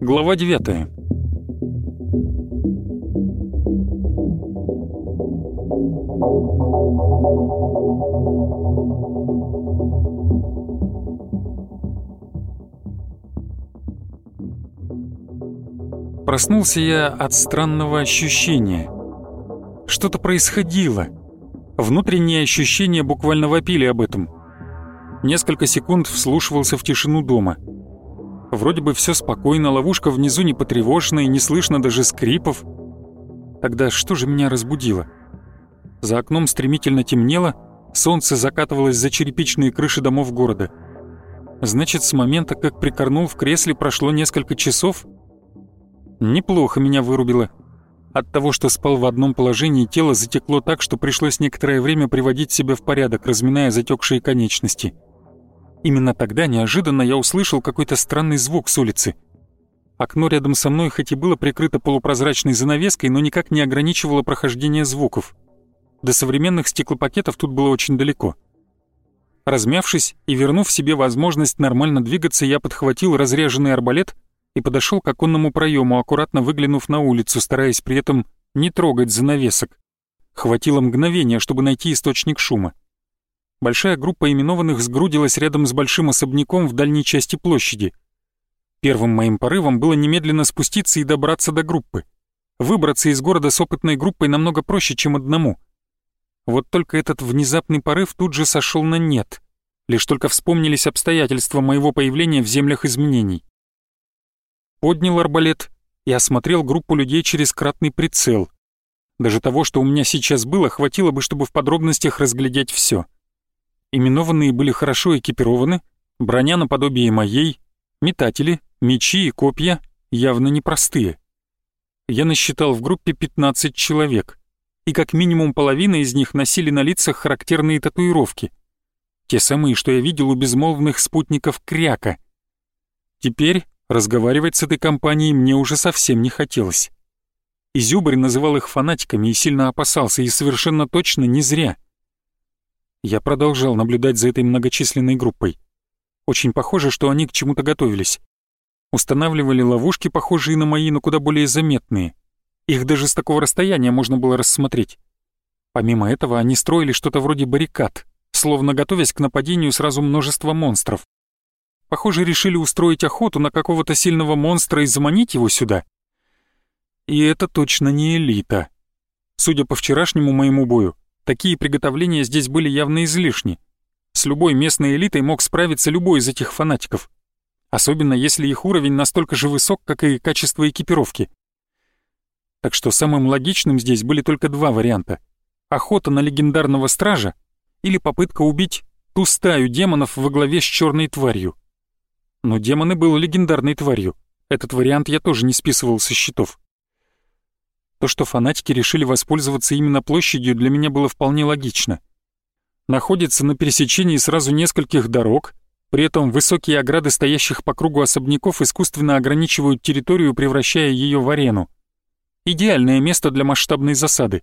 Глава девятая. Проснулся я от странного ощущения. Что-то происходило. Внутренние ощущения буквально вопили об этом. Несколько секунд вслушивался в тишину дома. Вроде бы все спокойно, ловушка внизу не потревожена и не слышно даже скрипов. Тогда что же меня разбудило? За окном стремительно темнело, солнце закатывалось за черепичные крыши домов города. Значит, с момента, как прикорнул в кресле, прошло несколько часов? Неплохо меня вырубило. От того, что спал в одном положении, тело затекло так, что пришлось некоторое время приводить себя в порядок, разминая затекшие конечности. Именно тогда неожиданно я услышал какой-то странный звук с улицы. Окно рядом со мной хоть и было прикрыто полупрозрачной занавеской, но никак не ограничивало прохождение звуков. До современных стеклопакетов тут было очень далеко. Размявшись и вернув себе возможность нормально двигаться, я подхватил разряженный арбалет и подошел к оконному проему, аккуратно выглянув на улицу, стараясь при этом не трогать занавесок. Хватило мгновения, чтобы найти источник шума. Большая группа именованных сгрудилась рядом с большим особняком в дальней части площади. Первым моим порывом было немедленно спуститься и добраться до группы. Выбраться из города с опытной группой намного проще, чем одному — вот только этот внезапный порыв тут же сошел на нет. Лишь только вспомнились обстоятельства моего появления в землях изменений. Поднял арбалет и осмотрел группу людей через кратный прицел. Даже того, что у меня сейчас было, хватило бы, чтобы в подробностях разглядеть все. Именованные были хорошо экипированы, броня наподобие моей, метатели, мечи и копья явно непростые. Я насчитал в группе 15 человек и как минимум половина из них носили на лицах характерные татуировки. Те самые, что я видел у безмолвных спутников Кряка. Теперь разговаривать с этой компанией мне уже совсем не хотелось. Изюбрь называл их фанатиками и сильно опасался, и совершенно точно не зря. Я продолжал наблюдать за этой многочисленной группой. Очень похоже, что они к чему-то готовились. Устанавливали ловушки, похожие на мои, но куда более заметные. Их даже с такого расстояния можно было рассмотреть. Помимо этого, они строили что-то вроде баррикад, словно готовясь к нападению сразу множества монстров. Похоже, решили устроить охоту на какого-то сильного монстра и заманить его сюда. И это точно не элита. Судя по вчерашнему моему бою, такие приготовления здесь были явно излишни. С любой местной элитой мог справиться любой из этих фанатиков. Особенно если их уровень настолько же высок, как и качество экипировки. Так что самым логичным здесь были только два варианта. Охота на легендарного стража или попытка убить ту стаю демонов во главе с черной тварью. Но демоны был легендарной тварью. Этот вариант я тоже не списывал со счетов. То, что фанатики решили воспользоваться именно площадью, для меня было вполне логично. Находится на пересечении сразу нескольких дорог, при этом высокие ограды стоящих по кругу особняков искусственно ограничивают территорию, превращая ее в арену. Идеальное место для масштабной засады.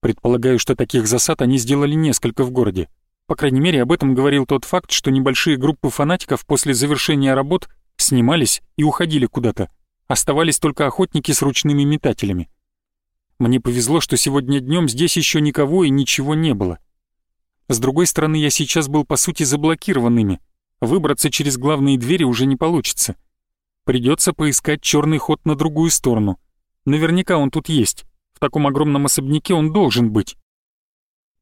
Предполагаю, что таких засад они сделали несколько в городе. По крайней мере, об этом говорил тот факт, что небольшие группы фанатиков после завершения работ снимались и уходили куда-то. Оставались только охотники с ручными метателями. Мне повезло, что сегодня днем здесь еще никого и ничего не было. С другой стороны, я сейчас был по сути заблокирован ими. Выбраться через главные двери уже не получится. Придется поискать черный ход на другую сторону. Наверняка он тут есть. В таком огромном особняке он должен быть.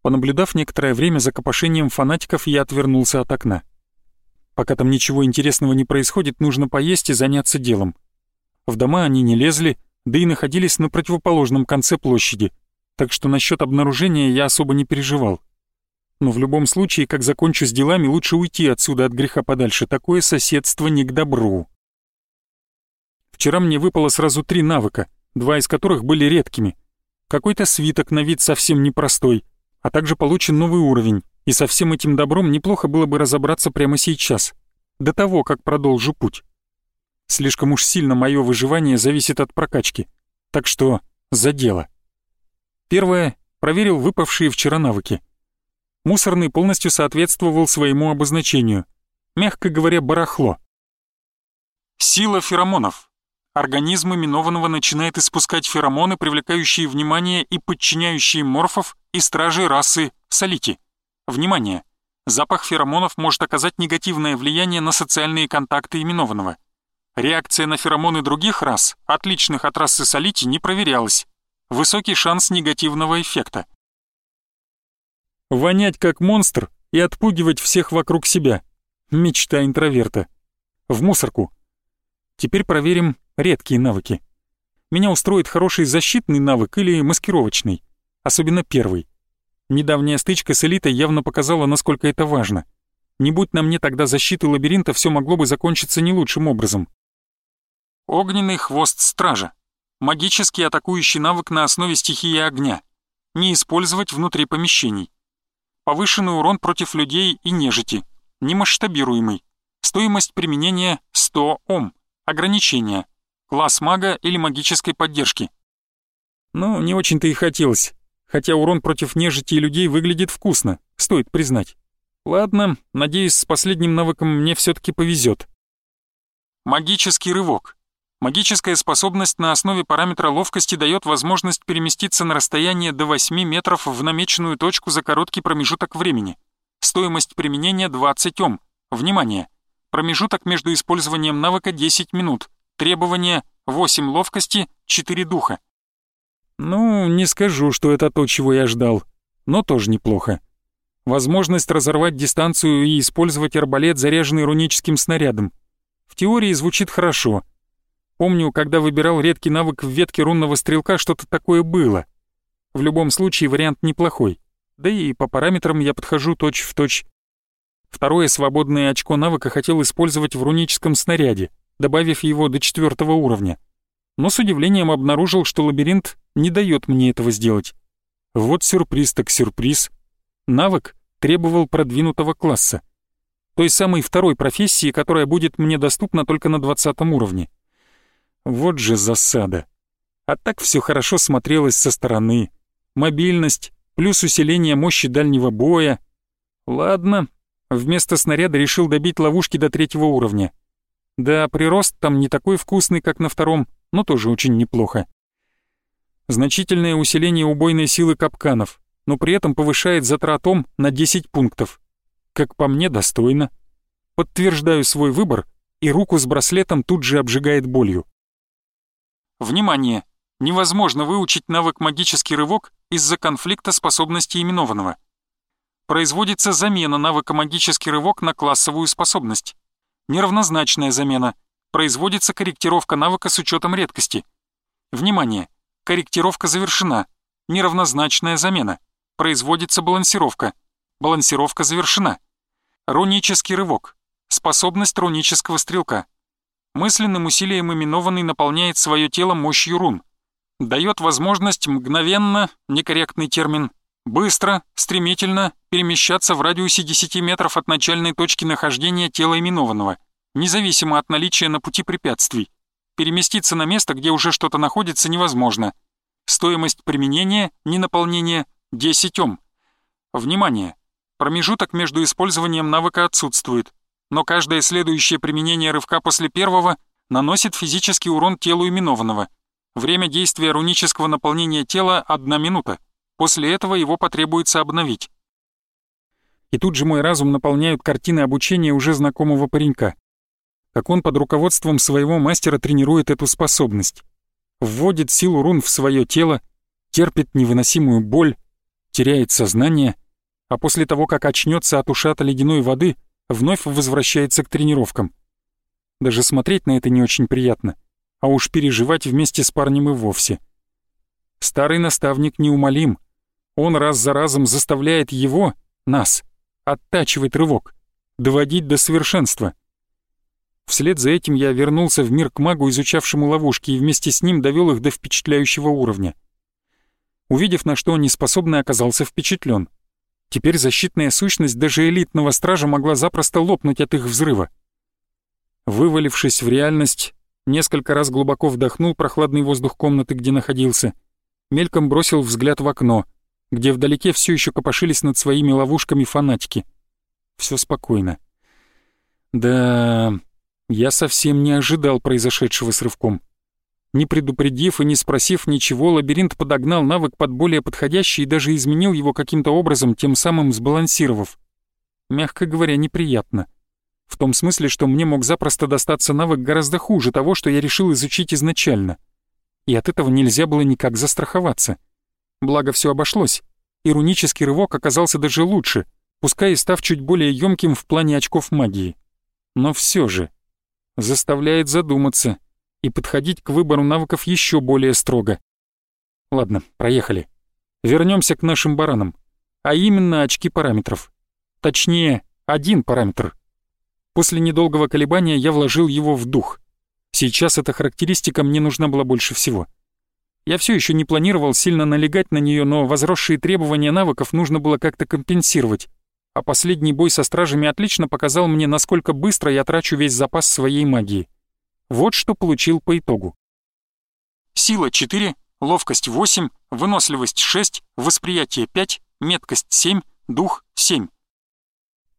Понаблюдав некоторое время за копошением фанатиков, я отвернулся от окна. Пока там ничего интересного не происходит, нужно поесть и заняться делом. В дома они не лезли, да и находились на противоположном конце площади, так что насчет обнаружения я особо не переживал. Но в любом случае, как закончу с делами, лучше уйти отсюда от греха подальше. Такое соседство не к добру. Вчера мне выпало сразу три навыка — два из которых были редкими. Какой-то свиток на вид совсем непростой, а также получен новый уровень, и со всем этим добром неплохо было бы разобраться прямо сейчас, до того, как продолжу путь. Слишком уж сильно мое выживание зависит от прокачки, так что за дело. Первое проверил выпавшие вчера навыки. Мусорный полностью соответствовал своему обозначению. Мягко говоря, барахло. Сила феромонов. Организм именованного начинает испускать феромоны, привлекающие внимание и подчиняющие морфов и стражей расы солити. Внимание! Запах феромонов может оказать негативное влияние на социальные контакты именованного. Реакция на феромоны других рас, отличных от расы солити, не проверялась. Высокий шанс негативного эффекта. Вонять как монстр и отпугивать всех вокруг себя. Мечта интроверта. В мусорку. Теперь проверим редкие навыки. Меня устроит хороший защитный навык или маскировочный. Особенно первый. Недавняя стычка с элитой явно показала, насколько это важно. Не будь на мне тогда защиты лабиринта, все могло бы закончиться не лучшим образом. Огненный хвост стража. Магический атакующий навык на основе стихии огня. Не использовать внутри помещений. Повышенный урон против людей и нежити. Немасштабируемый. Стоимость применения 100 Ом. Ограничения. Класс мага или магической поддержки. Ну, не очень-то и хотелось. Хотя урон против нежити и людей выглядит вкусно, стоит признать. Ладно, надеюсь, с последним навыком мне все таки повезет. Магический рывок. Магическая способность на основе параметра ловкости дает возможность переместиться на расстояние до 8 метров в намеченную точку за короткий промежуток времени. Стоимость применения 20 Ом. Внимание! Промежуток между использованием навыка 10 минут. Требование 8 ловкости, 4 духа. Ну, не скажу, что это то, чего я ждал, но тоже неплохо. Возможность разорвать дистанцию и использовать арбалет, заряженный руническим снарядом. В теории звучит хорошо — Помню, когда выбирал редкий навык в ветке рунного стрелка, что-то такое было. В любом случае вариант неплохой. Да и по параметрам я подхожу точь в точь. Второе свободное очко навыка хотел использовать в руническом снаряде, добавив его до четвертого уровня. Но с удивлением обнаружил, что лабиринт не дает мне этого сделать. Вот сюрприз так сюрприз. Навык требовал продвинутого класса. Той самой второй профессии, которая будет мне доступна только на двадцатом уровне. Вот же засада. А так все хорошо смотрелось со стороны. Мобильность, плюс усиление мощи дальнего боя. Ладно, вместо снаряда решил добить ловушки до третьего уровня. Да, прирост там не такой вкусный, как на втором, но тоже очень неплохо. Значительное усиление убойной силы капканов, но при этом повышает затратом на 10 пунктов. Как по мне, достойно. Подтверждаю свой выбор, и руку с браслетом тут же обжигает болью. Внимание! Невозможно выучить навык «Магический рывок» из-за конфликта способностей именованного. Производится замена навыка «Магический рывок» на классовую способность. Неравнозначная замена. Производится корректировка навыка с учетом редкости. Внимание! Корректировка завершена. Неравнозначная замена. Производится балансировка. Балансировка завершена. Рунический рывок. Способность рунического стрелка. Мысленным усилием именованный наполняет свое тело мощью рун. Дает возможность мгновенно, некорректный термин, быстро, стремительно перемещаться в радиусе 10 метров от начальной точки нахождения тела именованного, независимо от наличия на пути препятствий. Переместиться на место, где уже что-то находится, невозможно. Стоимость применения, ненаполнения — 10 ом. Внимание! Промежуток между использованием навыка отсутствует но каждое следующее применение рывка после первого наносит физический урон телу именованного. Время действия рунического наполнения тела — одна минута. После этого его потребуется обновить. И тут же мой разум наполняют картины обучения уже знакомого паренька. Как он под руководством своего мастера тренирует эту способность. Вводит силу рун в свое тело, терпит невыносимую боль, теряет сознание, а после того, как очнется от ушата ледяной воды — вновь возвращается к тренировкам. Даже смотреть на это не очень приятно, а уж переживать вместе с парнем и вовсе. Старый наставник неумолим. Он раз за разом заставляет его, нас, оттачивать рывок, доводить до совершенства. Вслед за этим я вернулся в мир к магу, изучавшему ловушки, и вместе с ним довел их до впечатляющего уровня. Увидев, на что они способны, оказался впечатлен — Теперь защитная сущность даже элитного стража могла запросто лопнуть от их взрыва. Вывалившись в реальность, несколько раз глубоко вдохнул прохладный воздух комнаты, где находился. Мельком бросил взгляд в окно. Где вдалеке все еще копошились над своими ловушками фанатики. Все спокойно. Да, я совсем не ожидал произошедшего с рывком. Не предупредив и не спросив ничего, лабиринт подогнал навык под более подходящий и даже изменил его каким-то образом, тем самым сбалансировав. Мягко говоря, неприятно. В том смысле, что мне мог запросто достаться навык гораздо хуже того, что я решил изучить изначально. И от этого нельзя было никак застраховаться. Благо все обошлось. Иронический рывок оказался даже лучше, пускай и став чуть более ёмким в плане очков магии. Но все же заставляет задуматься — и подходить к выбору навыков еще более строго. Ладно, проехали. Вернемся к нашим баранам, а именно очки параметров. Точнее, один параметр. После недолгого колебания я вложил его в дух. Сейчас эта характеристика мне нужна была больше всего. Я все еще не планировал сильно налегать на нее, но возросшие требования навыков нужно было как-то компенсировать. А последний бой со стражами отлично показал мне, насколько быстро я трачу весь запас своей магии. Вот что получил по итогу. Сила 4, ловкость 8, выносливость 6, восприятие 5, меткость 7, дух 7.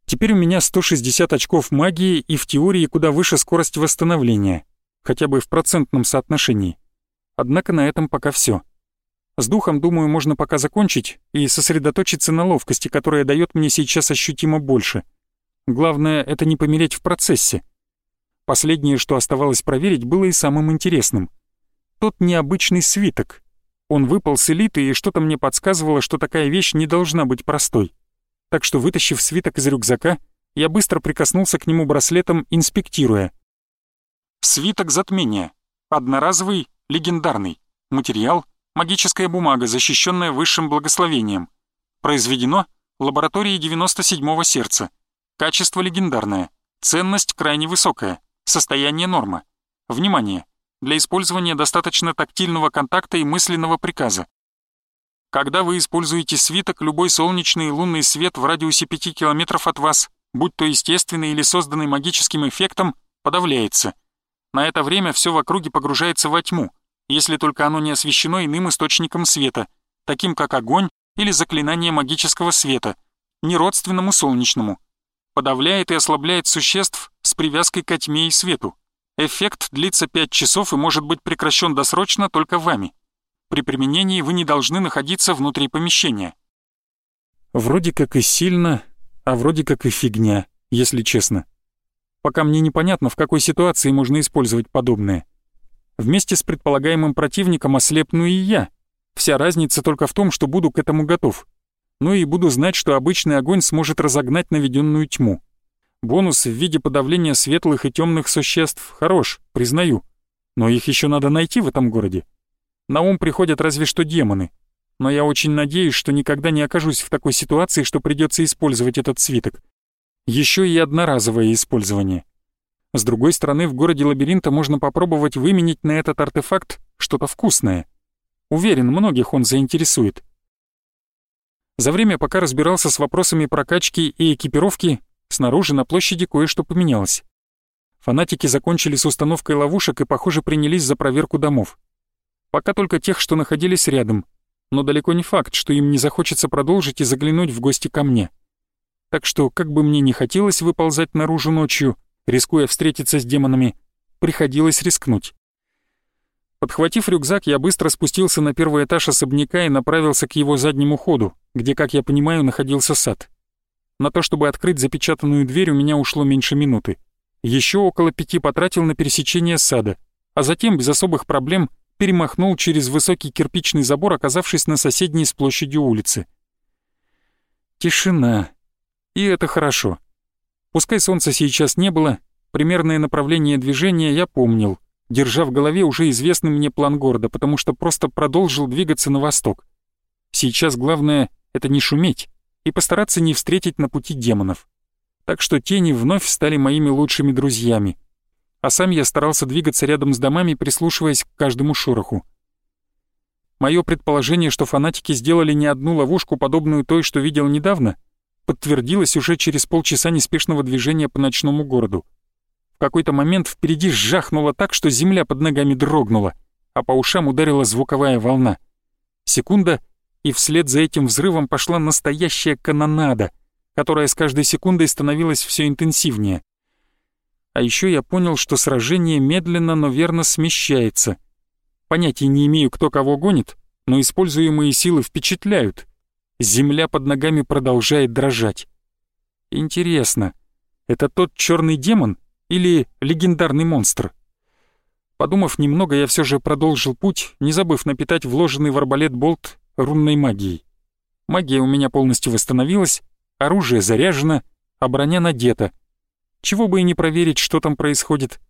Теперь у меня 160 очков магии и в теории куда выше скорость восстановления, хотя бы в процентном соотношении. Однако на этом пока все. С духом, думаю, можно пока закончить и сосредоточиться на ловкости, которая дает мне сейчас ощутимо больше. Главное — это не помереть в процессе. Последнее, что оставалось проверить, было и самым интересным. Тот необычный свиток. Он выпал с элиты, и что-то мне подсказывало, что такая вещь не должна быть простой. Так что, вытащив свиток из рюкзака, я быстро прикоснулся к нему браслетом, инспектируя. Свиток затмения. Одноразовый, легендарный. Материал — магическая бумага, защищенная высшим благословением. Произведено лабораторией 97-го сердца. Качество легендарное. Ценность крайне высокая. Состояние норма. Внимание! Для использования достаточно тактильного контакта и мысленного приказа. Когда вы используете свиток, любой солнечный и лунный свет в радиусе 5 километров от вас, будь то естественный или созданный магическим эффектом, подавляется. На это время все в округе погружается во тьму, если только оно не освещено иным источником света, таким как огонь или заклинание магического света, неродственному солнечному. Подавляет и ослабляет существ, с привязкой ко тьме и свету. Эффект длится 5 часов и может быть прекращен досрочно только вами. При применении вы не должны находиться внутри помещения. Вроде как и сильно, а вроде как и фигня, если честно. Пока мне непонятно, в какой ситуации можно использовать подобное. Вместе с предполагаемым противником ослепну и я. Вся разница только в том, что буду к этому готов. Ну и буду знать, что обычный огонь сможет разогнать наведенную тьму. Бонус в виде подавления светлых и темных существ хорош, признаю. Но их еще надо найти в этом городе. На ум приходят разве что демоны. Но я очень надеюсь, что никогда не окажусь в такой ситуации, что придется использовать этот свиток. Еще и одноразовое использование. С другой стороны, в городе лабиринта можно попробовать выменить на этот артефакт что-то вкусное. Уверен, многих он заинтересует. За время, пока разбирался с вопросами прокачки и экипировки, Снаружи на площади кое-что поменялось. Фанатики закончили с установкой ловушек и, похоже, принялись за проверку домов. Пока только тех, что находились рядом, но далеко не факт, что им не захочется продолжить и заглянуть в гости ко мне. Так что, как бы мне не хотелось выползать наружу ночью, рискуя встретиться с демонами, приходилось рискнуть. Подхватив рюкзак, я быстро спустился на первый этаж особняка и направился к его заднему ходу, где, как я понимаю, находился сад. На то, чтобы открыть запечатанную дверь, у меня ушло меньше минуты. Еще около пяти потратил на пересечение сада, а затем без особых проблем перемахнул через высокий кирпичный забор, оказавшись на соседней с площадью улицы. Тишина. И это хорошо. Пускай солнца сейчас не было, примерное направление движения я помнил, держа в голове уже известный мне план города, потому что просто продолжил двигаться на восток. Сейчас главное — это не шуметь, и постараться не встретить на пути демонов. Так что тени вновь стали моими лучшими друзьями. А сам я старался двигаться рядом с домами, прислушиваясь к каждому шороху. Мое предположение, что фанатики сделали не одну ловушку, подобную той, что видел недавно, подтвердилось уже через полчаса неспешного движения по ночному городу. В какой-то момент впереди сжахнуло так, что земля под ногами дрогнула, а по ушам ударила звуковая волна. Секунда — и вслед за этим взрывом пошла настоящая канонада, которая с каждой секундой становилась все интенсивнее. А еще я понял, что сражение медленно, но верно смещается. Понятия не имею, кто кого гонит, но используемые силы впечатляют. Земля под ногами продолжает дрожать. Интересно, это тот черный демон или легендарный монстр? Подумав немного, я все же продолжил путь, не забыв напитать вложенный в арбалет болт рунной магией. Магия у меня полностью восстановилась, оружие заряжено, а броня надета. Чего бы и не проверить, что там происходит.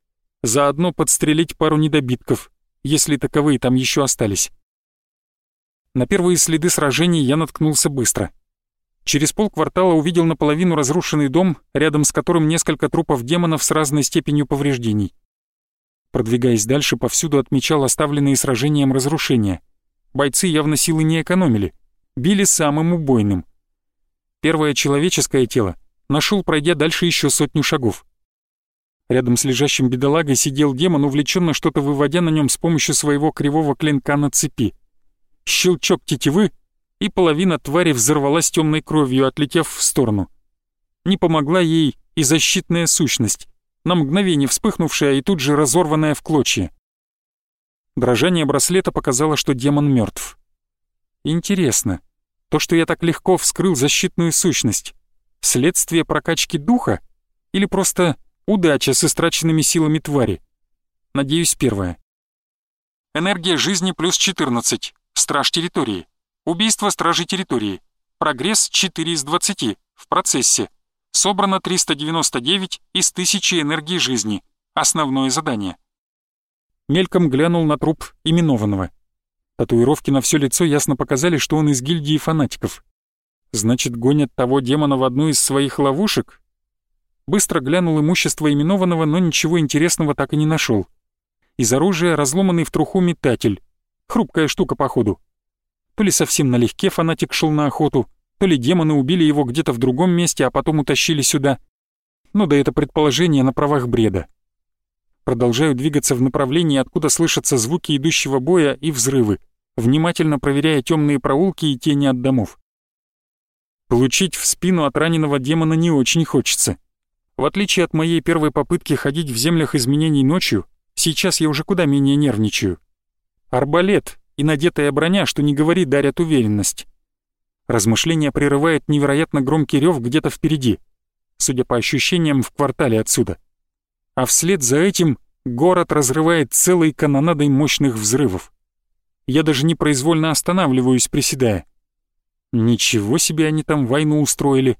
Заодно подстрелить пару недобитков, если таковые там еще остались. На первые следы сражений я наткнулся быстро. Через полквартала увидел наполовину разрушенный дом, рядом с которым несколько трупов демонов с разной степенью повреждений. Продвигаясь дальше, повсюду отмечал оставленные сражением разрушения — бойцы явно силы не экономили, били самым убойным. Первое человеческое тело нашел, пройдя дальше еще сотню шагов. Рядом с лежащим бедолагой сидел демон, увлеченно что-то выводя на нем с помощью своего кривого клинка на цепи. Щелчок тетивы, и половина твари взорвалась темной кровью, отлетев в сторону. Не помогла ей и защитная сущность, на мгновение вспыхнувшая и тут же разорванная в клочья. Дрожание браслета показало, что демон мертв. Интересно, то, что я так легко вскрыл защитную сущность, следствие прокачки духа или просто удача с истраченными силами твари? Надеюсь, первое. Энергия жизни плюс 14. Страж территории. Убийство стражей территории. Прогресс 4 из 20. В процессе. Собрано 399 из 1000 энергии жизни. Основное задание мельком глянул на труп именованного. Татуировки на все лицо ясно показали, что он из гильдии фанатиков. Значит, гонят того демона в одну из своих ловушек? Быстро глянул имущество именованного, но ничего интересного так и не нашел. Из оружия разломанный в труху метатель. Хрупкая штука, походу. То ли совсем налегке фанатик шел на охоту, то ли демоны убили его где-то в другом месте, а потом утащили сюда. Ну да это предположение на правах бреда. Продолжаю двигаться в направлении, откуда слышатся звуки идущего боя и взрывы, внимательно проверяя темные проулки и тени от домов. Получить в спину от раненого демона не очень хочется. В отличие от моей первой попытки ходить в землях изменений ночью, сейчас я уже куда менее нервничаю. Арбалет и надетая броня, что не говори, дарят уверенность. Размышление прерывает невероятно громкий рев где-то впереди, судя по ощущениям в квартале отсюда а вслед за этим город разрывает целой канонадой мощных взрывов. Я даже непроизвольно останавливаюсь, приседая. Ничего себе они там войну устроили.